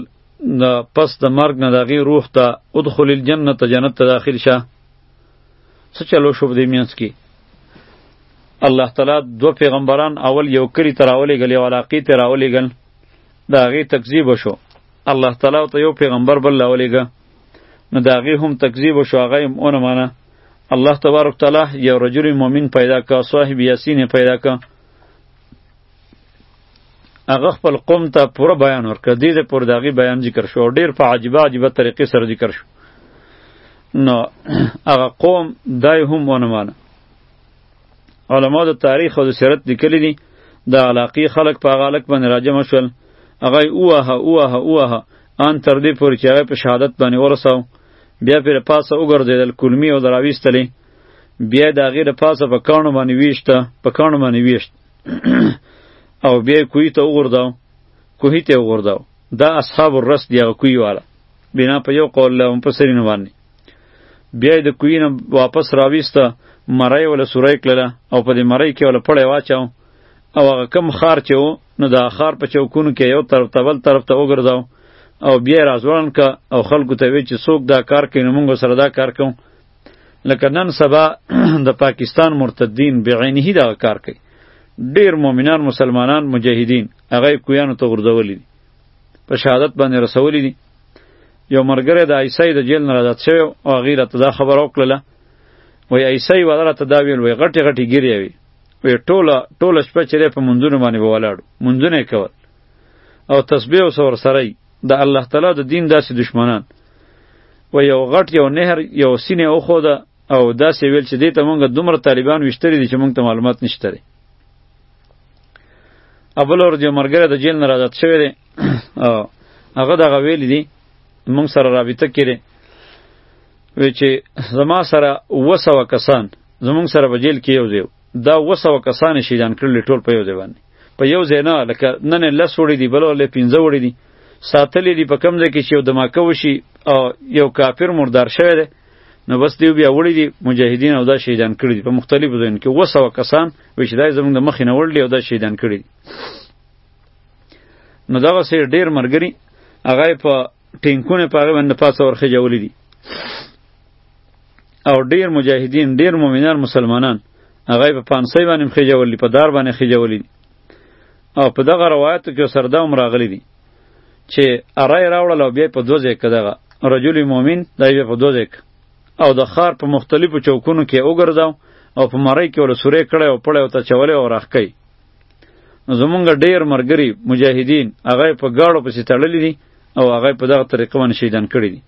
د پس د مرګ نه دغه روح ته ادخل الجنه ته جنت ته داخل شه څه چلو شو دې مینس کې الله تعالی دو پیغمبران اول یو کری تر اولی غلی ولاقی تر اولی غل دا غي تکذیب شو الله تعالی ته یو پیغمبر بل اولیګه نو دا غي هم تکذیب شو هغه هم اون معنی الله تبارک تعالی یو رجل مؤمن پیدا کا صاحب یاسین پیدا کا هغه خپل قوم ته پوره بیان ورکړ دې د پر داغي بیان ذکر شو ډیر په عجیبه عجیبه طریقې سره ذکر شو نو هغه قوم دای هم ونه مانه علما د تاریخ او د سیرت لیکلي دي د علاقې خلک په هغه هلک باندې راجمع شول هغه یې ووهه ووهه ووهه ان تر دې پورې چې هغه په شهادت باندې ورساو بیا پرې پاسه وګرځېدل کلمې او دراویستلې بیا د هغې د پاسه په کاڼو باندې ویشته په کاڼو باندې ویشت او بیا کوی ته وغورځاو کوهی ته وغورځاو دا اصحاب الرس دی هغه کوی والا بنا په یو قول له هم په سرینو باندې بیا د کوی نه واپس راویسته مړی ولا سوری کړله او په دې مړی کې ولا پړی واچاو او هغه کم خار چې و نو دا خار په چوکونو کې یو طرف ته بل طرف ته وګرځاو او بیا یې راځوړن که او خلکو ته وی چې څوک دا کار کوي نو موږ سره دا کار کوو لکه نن سبا د پاکستان مرتدین بعینه دا کار کوي ډیر مؤمنان مسلمانان مجاهدین هغه کویانو ته غردولې دي په شهادت باندې رسولې دي یو مرګره د عیسی د جیل نه آزاد شوی او غیره ته دا خبر او کړله وای عیسی ودره ته دا ویل وای غټي غټي ګیری وي وی ټوله ټوله شپه چې په منځونو باندې به ولاړو منځونه یې کول او تسبیح اوس ورسره یي د الله تعالی د دین داسې دشمنان و یو غټ یو نهر یو سینې وښوده او داسې ویل چې دې ته مونږ دومره طالبان ویشتلي دي چې مونږ ته معلومات نشته دی ابل ورځ یو ملګری د جیل نه رازاد شوی دی او هغه دغه ویلي دي مونږ سره رابطه کړې وی چې زما سره وسو کسان زمونږ سره په جیل کې یو دیو دا وسو کسان شهیدان کړل ټول په یو دی باندې په یو ځای نه لکه نن لس وړي دي بل ولې پنځه وړي دي ساتلې دي په کم ځای کې چې یو دماکه وشي او یو کافر مردار شوی دی نو بس دیو بیا وړي دي مجاهدین او دا شهیدان کړي دي په مختلفو ځایونو کې وسو کسان وی چې دا زمونږ د مخې نه وړلې او دا شهیدان کړي دي نو دغه سیر ډیر مرګري هغه په ټینکونه په هغه باندې پاسه ورخېجولي دي او ډیر مجاهدین ډیر مؤمنان مسلمانان هغه په پانسۍ باندې خېجولي په دار باندې خېجولي دي او په دغه روایتو کې سردا هم راغلي دي چې ارای راوړل او بیا په دوه ځای کې دغه رجل مؤمن دا بیا په دوه ځای او د خار په مختلفو چوکونو کې وګرځاو او په مړی کې ول سورې کړی او پړی او ته چولې او راخکې نو زمونږ ډیر مرګري مجاهدین هغه په گاړو پسې تړلې دي او هغه په دغه طریقه باندې شهیدان کړي دي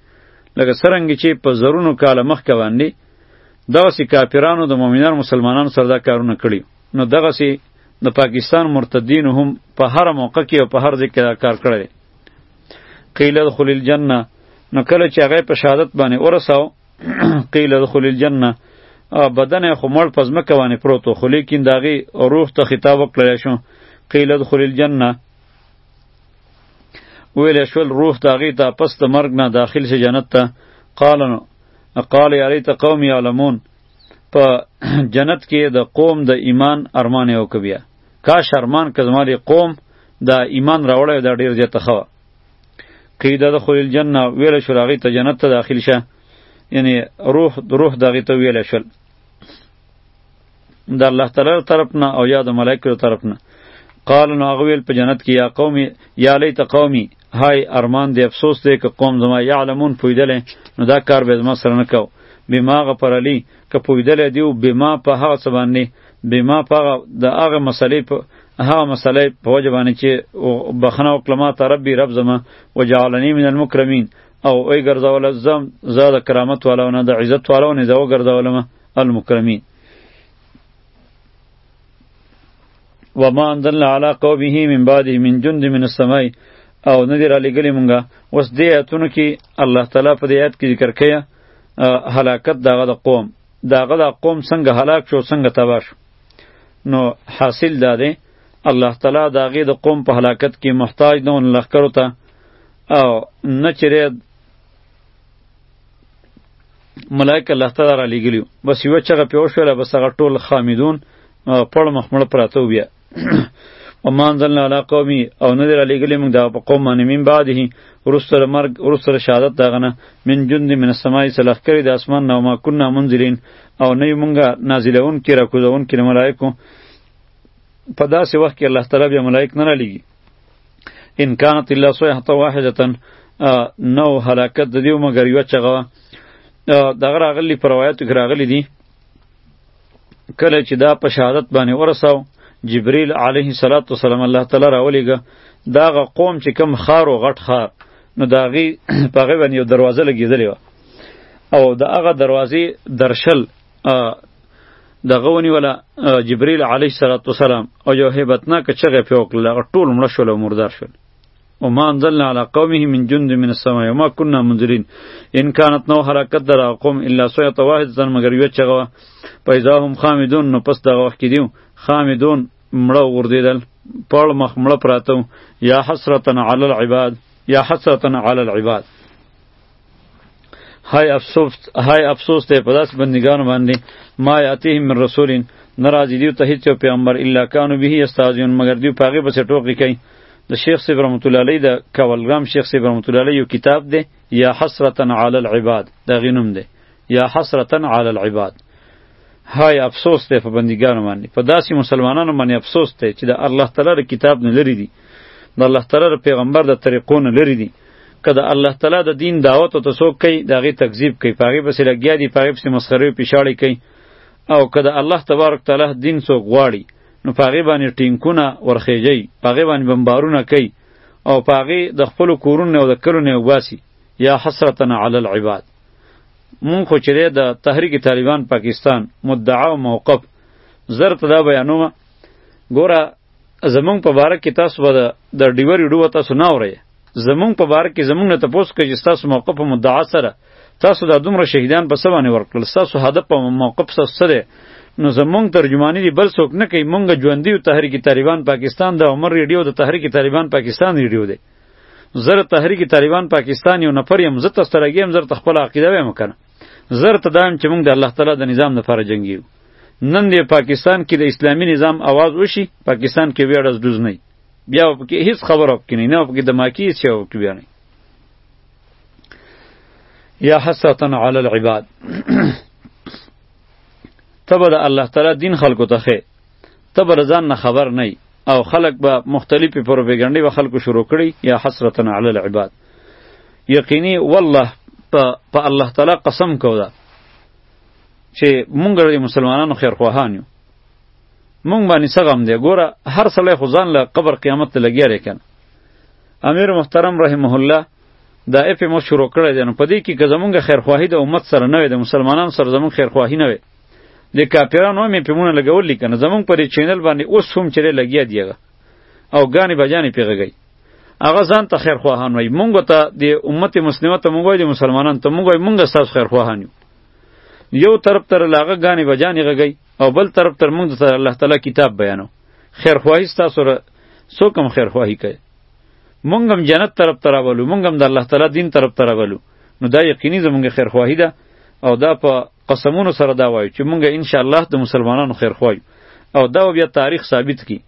لکه سرنګ چې په زرونو کال مخکې باندې دغه سي کافرانو د مؤمنانو مسلمانانو سره دا کارونه کړي نو دغه سي د پاکستان مرتدین هم په هر موقع کې او په هر ځای کې کار کړی قیل ادخل الجنه نو کله چې هغه په شهادت باندې ورساو قیل ادخل الجنه بدن خو مړ په ځمکه باندې پروت و خو لیکن د هغې روح ته خطاب وکړلی شو قیل ادخل الجنه ویلی شول روح د هغې ته پس د مرګ نه داخل شي جنت ته قال نو قال یا لیت قوم یعلمون په جنت کې د قوم د ایمان ارمان یې وکړ بیا کاش ارمان که زما قوم د ایمان راوړی دا ډېر زیاته ښه قیده د خلیل جنه ویل شو راغی ته جنت ته داخل شه یعنی روح روح دغه ته ویل شول د الله تعالی طرف نه او یا د ملائکه طرف نه قال نو هغه ویل په جنت کې یا قوم یا لیت قومی های ارمان دی افسوس دی که قوم زما یعلمون پویدل نو دا کار به زما سره نه کو بما غفر علی که پوهېدلی دی او بما په هغه څه باندې بما په هغه د هغه مسلې په هغه مسلې په وجه باندې چې بخنه وکړه ما ته ربي رب زما وجعلني من المکرمین او ای ګرځول زم زه د کرامت والاو نه د عزت والاو نه زه وګرځولم المکرمین وما انزلنا على قومه من بعده من جند من السماء او ندی را لګلی مونږه اوس دې آیتونو کې الله تعالی په دې آیت کې ذکر کړي هلاکت دغه د قوم دغه د قوم څنګه هلاک شو څنګه تباه شو نو حاصل دا دی الله تعالی د هغې د قوم په هلاکت کې محتاج نه ون لښکرو ته او نه چیرې ملائکه الله تعالی را لېږلي بس یوه چغه پې وشوله بس هغه ټول خامیدون پړ مخمړ پراته بیا وما انزلنا علی قومی او نه در علیګلې موږ دا په قوم باندې من بعده ورسته مرګ ورسته شهادت داغه نه من جند من السماء سلخ کړي د اسمان نه ما كنا منذرین او نه موږ نازلون کې را کوزون کې ملائکو په داسې وخت کې الله تعالی بیا ملائک نه را لګي ان كانت الا صيحه واحده نو هلاکت د دیو مگر یو چغه دغه راغلی پر روایتو کې راغلی دی کله چې دا په شهادت باندې ورساو جبرئیل علیه الصلاۃ والسلام الله تعالی راولېګه دا غ قوم چې کم خار او غټ خار نو دا غي پغه باندې یو دروازه لګیدلې و او دا هغه دروازې درشل د غونی ولا جبرئیل علیه الصلاۃ والسلام او یو هیبتناک چغه پیوکل ټول مړ شول او مردار شول وما انزلنا على قومه من جند من السماء وما كنا منذرين ان كانت نو حرکت در قوم الا سویت واحد زن مگر یو چغه پیدا هم خامدون نو پس دغه وخت کې دیو خامدون مړه وردیدل پړ مخ مړه پراتو یا حسرتن علی العباد یا حسرتن علی العباد های افسوس های افسوس ته په داس بندګانو باندې ما یاتیهم من رسولین ناراضی دیو ته هیڅ پیغمبر الا کانو به استاذون مگر دیو پاغه بس ټوکی کوي د شیخ صاحب رحمت الله علیه د کولګرام شیخ صاحب رحمت الله علیه یو کتاب دی یا حسرتا علی العباد دا غینوم دی یا حسرتا علی العباد های افسوس دی په بندګانو باندې په داسې مسلمانانو باندې افسوس دی چې د الله تعالی د کتاب نه لري دي د الله تعالی د پیغمبر د طریقو نه لري دي که د الله تعالی د دین دعوت او تسوک کوي د هغې تکذیب کوي په هغې پسې لګیا دي په هغې پسې مسخرې او پیشاړې کوي او که د الله تبارک تعالی دین څوک غواړي نو په هغې باندې ټینکونه ورخیږي په هغې باندې بمبارونه کوي او په هغې د خپلو کورونو او د کلو نه وباسي یا حسرتنا علی العباد مونږ خو چې دی د تحریک طالبان پاکستان مدعا او موقف زر ته دا بیانومه ګوره زمونږ په باره کې تاسو به د ډیور ویډیو تاسو نه اورئ زمونږ په باره کې زمونږ نه تپوس کوئ چې ستاسو موقف په مدعا سره تاسو دا دومره شهیدان په څه باندې ورکړل ستاسو هدف په موقف ستاسو څه دی نو زمونږ ترجمانی دی بل څوک نه کوي مونږ ژوندي تحریک طالبان پاکستان د عمر ریډیو د تحریک طالبان پاکستان ریډیو دی زر تحریک طالبان پاکستان یو نفر یم زه تاسو ته راګیم زر ته خپل عقیده وایم کنه زر ته دایم چې موږ د الله تعالی د نظام لپاره جنگیو نن د پاکستان کې د اسلامی نظام आवाज وشي پاکستان کې ویړز دوز نه بیا په کې هیڅ خبر اپ کې نه نه په کې د ماکی څه او کې بیا نه یا حسرتا علی العباد تبدا الله تعالی دین خلقو ته ته به له ځان نه خبر نه یې او خلک به مختلفې پروپیګنډې به خلکو شروع کړي یا حسرتا علی العباد یقیني والله په الله تعالی قسم کو ده چې مونږ د مسلمانانو خیرخواهان یو مونږ باندې څه غم دی ګوره هر سړی خو ځان له قبر قیامت ته لګیا دی کنه امیر محترم رحمه الله دا اپ مو شروع کړی دی نو په دې کې که زمونږ خیرخواهي د امت سره نه وي د مسلمانانو سره زمونږ خیرخواهي نه وي د کاپیرانو مې په مونږ لګول لیکنه زمونږ پر چینل باندې اوس هم چیرې لګیا دیغه او غانې بجانې پیغږی هغه ځان ته خیر خواهان وای مونږ ته د امت مسلمه ته مونږ د مسلمانان ته مونږ مونږ تاسو خیر خواهان یو یو طرف تر لاغه غانې بجانې غږی او بل طرف تر مونږ ته الله تعالی کتاب بیانو خیر خواهی تاسو را سو کم خیر خواهی کوي مونږ هم جنت طرف تراولو مونږ هم د الله تعالی دین طرف تراولو نو دا یقیني زمونږ خیرخواهی ده او دا په قسمونو سره دا وایو چې مونږ ان شاء الله د مسلمانانو خیرخواهی او دا بیا تاریخ ثابت کی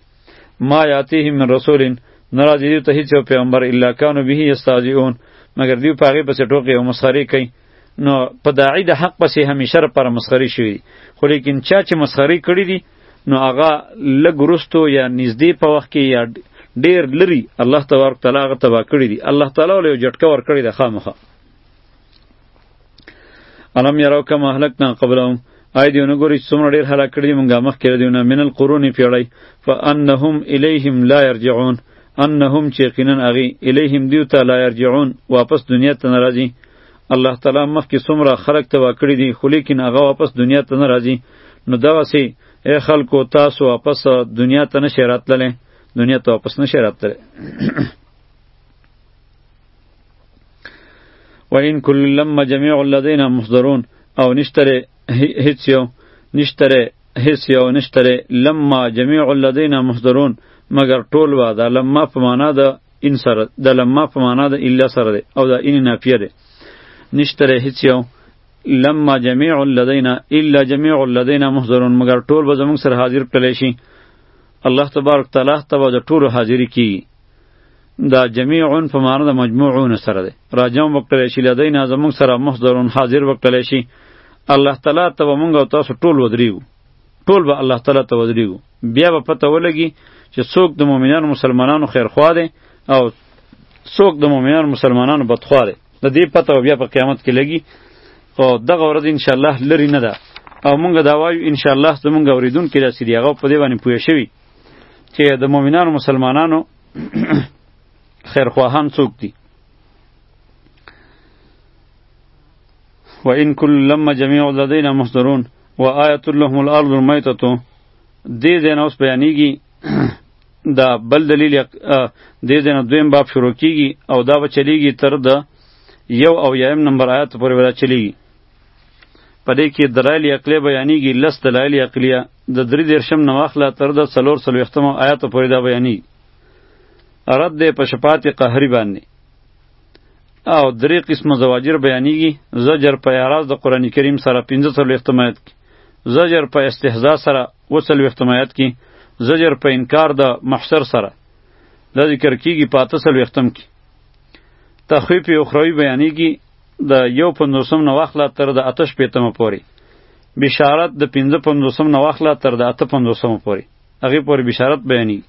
ما یاتیهم من رسول ناراضی دی ته هیڅ پیغمبر الا کانو به یستاجئون مگر دی په هغه پسې ټوکې او مسخري کوي نو په داعی د حق پسې همیشه پر مسخري شوی خو لیکن چا چې مسخري کړی دی نو هغه لږ وروسته یا نږدې په وخت کې یا ډیر لري الله تبارک تعالی هغه تبا کړی دی الله تعالی له جټکه ور کړی دی خامخه علم یراو کما هلکنا قبلهم آی دیونه ګوري څومره ډیر هلاک کړی مونږه مخ کړی دیونه من القرون پیړی فانهم الیهم لا یرجعون انهم چې یقینا اغي الیهم دیو ته لا یرجعون واپس دنیا ته ناراضي الله تعالی مخکې څومره خلق تبا کړی دي خو لیکن هغه واپس دنیا ته نه راځي نو دا وسی اے خلکو تاسو واپس دنیا ته نشئ راتللی دنیا ته واپس نشئ راتللی و ان کل لما جميع الذين محضرون او نشتره هیڅ یو نشتره هیڅ یو نشتره لما جميع الذين محضرون مگر ټول واده لما په معنا د ان سره د لما په معنا د الا سره ده او د ان نافیه ده نشتره هیڅ یو لما جميع لدينا الا جميع لدينا محضرون مگر ټول به زموږ سره حاضر کړل شي الله تبارک تعالی ته به د ټولو حاضری کی دا جميعون په معنا د مجموعون سره ده راجم وکړل شي لدينا زموږ سره محضرون حاضر وکړل شي الله تعالی ته به موږ تاسو ټول ودریو ټول به الله تعالی ته ودریو بیا به پته ولګي چې څوک د مؤمنانو مسلمانانو خیرخوا دی او څوک د مؤمنانو مسلمانانو بدخوا دی د دې پته بیا په قیامت کې لګي او دغه ورځ ان شاء الله لري نه ده او مونږ دا وایو ان شاء الله زمونږ اوریدونکي داسې دي هغه په دې باندې پوه شوي چې د مؤمنانو مسلمانانو خیرخواهان څوک دي و ان کل لما جميع لدينا محضرون و آیت لهم الارض المیتتو دې ځای نه اوس بیانیږي دا بل دلیل دې ځای نه دویم باب شروع کیږي او دا به چلیږي تر د یو او یایم نمبر آیات پورې به دا چلیږي په دې کې دلایل عقلیه بیانیږي لس دلایل عقلیه د درې دېرشم نه واخله تر د څلور څلوېښتمو آیاتو پورې دا بیانیږي رد دی په شفاعت قهري باندې او درې قسمه زواجر بیانیږي زجر په اعراض د قران کریم سره 45 مایت کې زجر په استهزاء سره وڅلوېښت مایت کې زجر په انکار د محشر سره دا ذکر کیږي په اته څلوېښتم کې تخویف اخروي بیانیږي د یو پنځوسم نه واخله تر د اته شپېتمه پورې بشارت د پنځه پنځوسم نه واخله تر د اته پنځوسمه پورې هغې پورې بشارت بیانیږي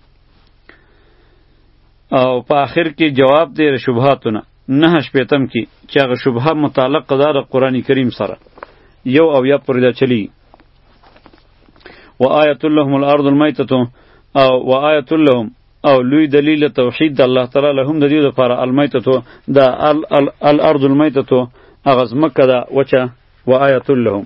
او په آخر کې جواب دی د شبهاتونه نه شپېتم کې چې هغه شبهه متعلق ده د قرآن کریم سره یو او یا پورې دا چلی و آیت لهم الارض المیتة او و آیت لهم او لوی دلیل توحید د الله تعالی لهم د دې لپاره المیتة د الارض المیتة هغه ځمکه ده وچه و آیت لهم